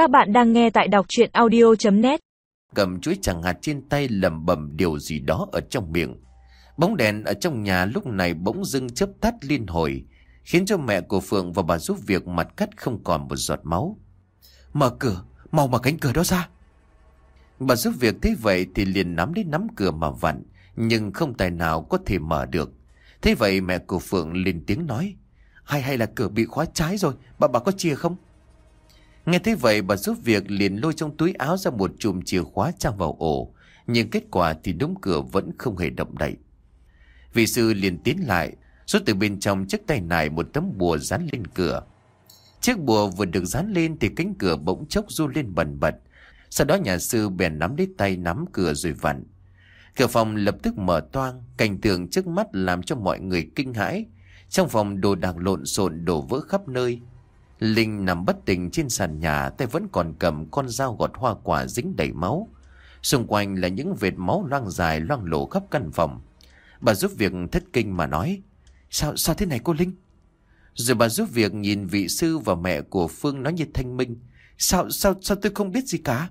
Các bạn đang nghe tại đọc chuyện audio.net Cầm chuối chẳng hạt trên tay lầm bầm điều gì đó ở trong miệng. Bóng đèn ở trong nhà lúc này bỗng dưng chớp tắt liên hồi, khiến cho mẹ của Phượng và bà giúp việc mặt cắt không còn một giọt máu. Mở cửa, mau mở cánh cửa đó ra. Bà giúp việc thấy vậy thì liền nắm lấy nắm cửa mà vặn, nhưng không tài nào có thể mở được. Thế vậy mẹ của Phượng lên tiếng nói, hay hay là cửa bị khóa trái rồi, bà bà có chia không? Nghe thấy vậy bà giúp việc liền lôi trong túi áo ra một chùm chìa khóa trang vào ổ. Nhưng kết quả thì đống cửa vẫn không hề động đậy. Vị sư liền tiến lại, rút từ bên trong chiếc tay này một tấm bùa dán lên cửa. Chiếc bùa vừa được dán lên thì cánh cửa bỗng chốc run lên bần bật. Sau đó nhà sư bèn nắm lấy tay nắm cửa rồi vặn. Cửa phòng lập tức mở toang, cảnh tượng trước mắt làm cho mọi người kinh hãi. Trong phòng đồ đạc lộn xộn đổ vỡ khắp nơi. Linh nằm bất tỉnh trên sàn nhà tay vẫn còn cầm con dao gọt hoa quả dính đầy máu. Xung quanh là những vệt máu loang dài loang lổ khắp căn phòng. Bà giúp việc thất kinh mà nói. Sao, sao thế này cô Linh? Rồi bà giúp việc nhìn vị sư và mẹ của Phương nói như thanh minh. Sao, sao, sao tôi không biết gì cả?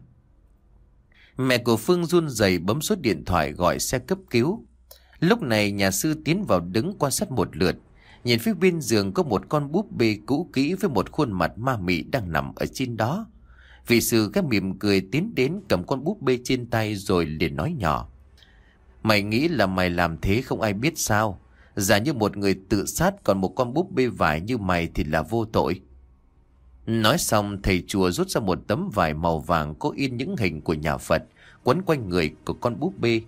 Mẹ của Phương run rẩy bấm số điện thoại gọi xe cấp cứu. Lúc này nhà sư tiến vào đứng quan sát một lượt. Nhìn phía bên giường có một con búp bê cũ kỹ với một khuôn mặt ma mị đang nằm ở trên đó. Vị sư các mỉm cười tiến đến cầm con búp bê trên tay rồi liền nói nhỏ. Mày nghĩ là mày làm thế không ai biết sao? Giả như một người tự sát còn một con búp bê vải như mày thì là vô tội. Nói xong, thầy chùa rút ra một tấm vải màu vàng có in những hình của nhà Phật quấn quanh người của con búp bê.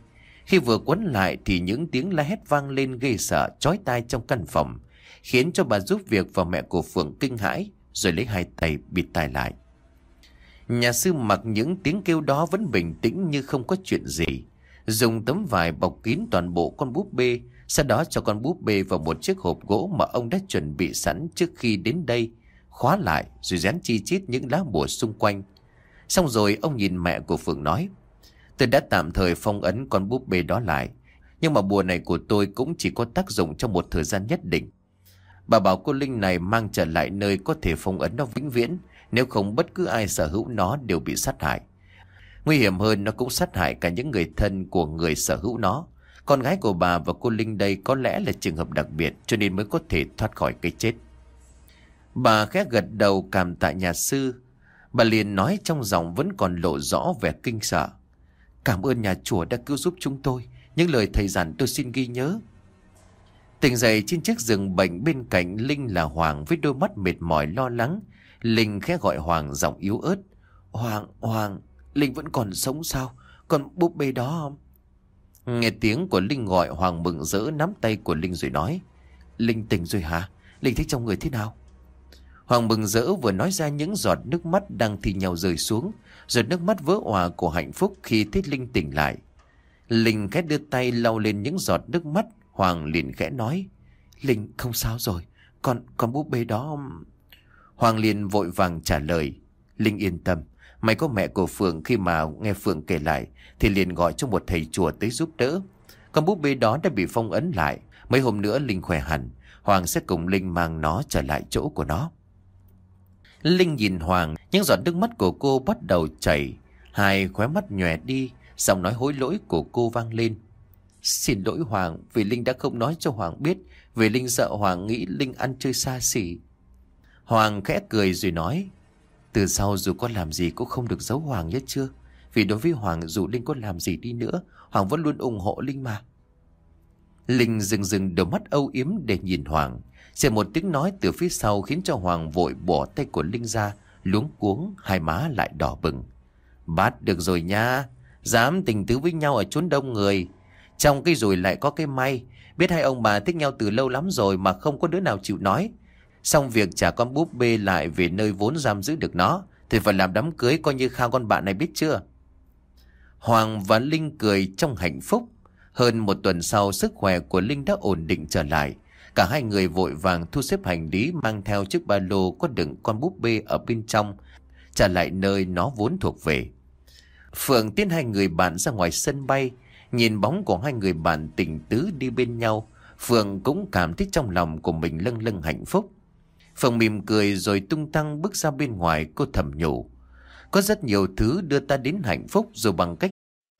Khi vừa quấn lại thì những tiếng la hét vang lên ghê sợ chói tai trong căn phòng, khiến cho bà giúp việc và mẹ của Phượng kinh hãi, rồi lấy hai tay bịt tai lại. Nhà sư mặc những tiếng kêu đó vẫn bình tĩnh như không có chuyện gì. Dùng tấm vải bọc kín toàn bộ con búp bê, sau đó cho con búp bê vào một chiếc hộp gỗ mà ông đã chuẩn bị sẵn trước khi đến đây, khóa lại rồi dán chi chít những lá bùa xung quanh. Xong rồi ông nhìn mẹ của Phượng nói, Tôi đã tạm thời phong ấn con búp bê đó lại, nhưng mà bùa này của tôi cũng chỉ có tác dụng trong một thời gian nhất định. Bà bảo cô Linh này mang trở lại nơi có thể phong ấn nó vĩnh viễn, nếu không bất cứ ai sở hữu nó đều bị sát hại. Nguy hiểm hơn nó cũng sát hại cả những người thân của người sở hữu nó. Con gái của bà và cô Linh đây có lẽ là trường hợp đặc biệt cho nên mới có thể thoát khỏi cái chết. Bà khẽ gật đầu cảm tạ nhà sư. Bà liền nói trong giọng vẫn còn lộ rõ vẻ kinh sợ. Cảm ơn nhà chùa đã cứu giúp chúng tôi. Những lời thầy dặn tôi xin ghi nhớ. Tỉnh dậy trên chiếc giường bệnh bên cạnh Linh là Hoàng với đôi mắt mệt mỏi lo lắng. Linh khẽ gọi Hoàng giọng yếu ớt. Hoàng, Hoàng, Linh vẫn còn sống sao? Còn búp bê đó không? Nghe tiếng của Linh gọi Hoàng mừng rỡ nắm tay của Linh rồi nói. Linh tỉnh rồi hả? Linh thấy trong người thế nào? Hoàng mừng rỡ vừa nói ra những giọt nước mắt đang thi nhau rơi xuống. Giọt nước mắt vỡ hòa của hạnh phúc khi thấy Linh tỉnh lại. Linh khẽ đưa tay lau lên những giọt nước mắt. Hoàng liền khẽ nói. Linh, không sao rồi. Con con búp bê đó... Hoàng liền vội vàng trả lời. Linh yên tâm. Mày có mẹ của Phượng khi mà nghe Phượng kể lại thì liền gọi cho một thầy chùa tới giúp đỡ. Con búp bê đó đã bị phong ấn lại. Mấy hôm nữa Linh khỏe hẳn. Hoàng sẽ cùng Linh mang nó trở lại chỗ của nó. Linh nhìn Hoàng, những giọt nước mắt của cô bắt đầu chảy. Hai khóe mắt nhòe đi, giọng nói hối lỗi của cô vang lên. Xin lỗi Hoàng vì Linh đã không nói cho Hoàng biết Vì Linh sợ Hoàng nghĩ Linh ăn chơi xa xỉ Hoàng khẽ cười rồi nói Từ sau dù có làm gì cũng không được giấu Hoàng nhất chưa Vì đối với Hoàng dù Linh có làm gì đi nữa Hoàng vẫn luôn ủng hộ Linh mà Linh dừng dừng đôi mắt âu yếm để nhìn Hoàng. Sẽ một tiếng nói từ phía sau khiến cho Hoàng vội bỏ tay của Linh ra, Luống cuống, hai má lại đỏ bừng. Bắt được rồi nha, Dám tình tứ với nhau ở chốn đông người. Trong cái rồi lại có cái may, Biết hai ông bà thích nhau từ lâu lắm rồi Mà không có đứa nào chịu nói. Xong việc trả con búp bê lại Về nơi vốn giam giữ được nó, Thì phải làm đám cưới coi như khao con bạn này biết chưa? Hoàng và Linh cười trong hạnh phúc. Hơn một tuần sau Sức khỏe của Linh đã ổn định trở lại Cả hai người vội vàng thu xếp hành lý Mang theo chiếc ba lô có đựng con búp bê ở bên trong Trả lại nơi nó vốn thuộc về Phượng tiến hai người bạn ra ngoài sân bay Nhìn bóng của hai người bạn tình tứ đi bên nhau, Phượng cũng cảm thấy trong lòng của mình lâng lâng hạnh phúc. Phượng mỉm cười rồi tung tăng bước ra bên ngoài cô thầm nhủ. Có rất nhiều thứ đưa ta đến hạnh phúc dù bằng cách